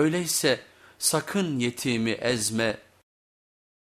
Öyleyse sakın yetimi ezme.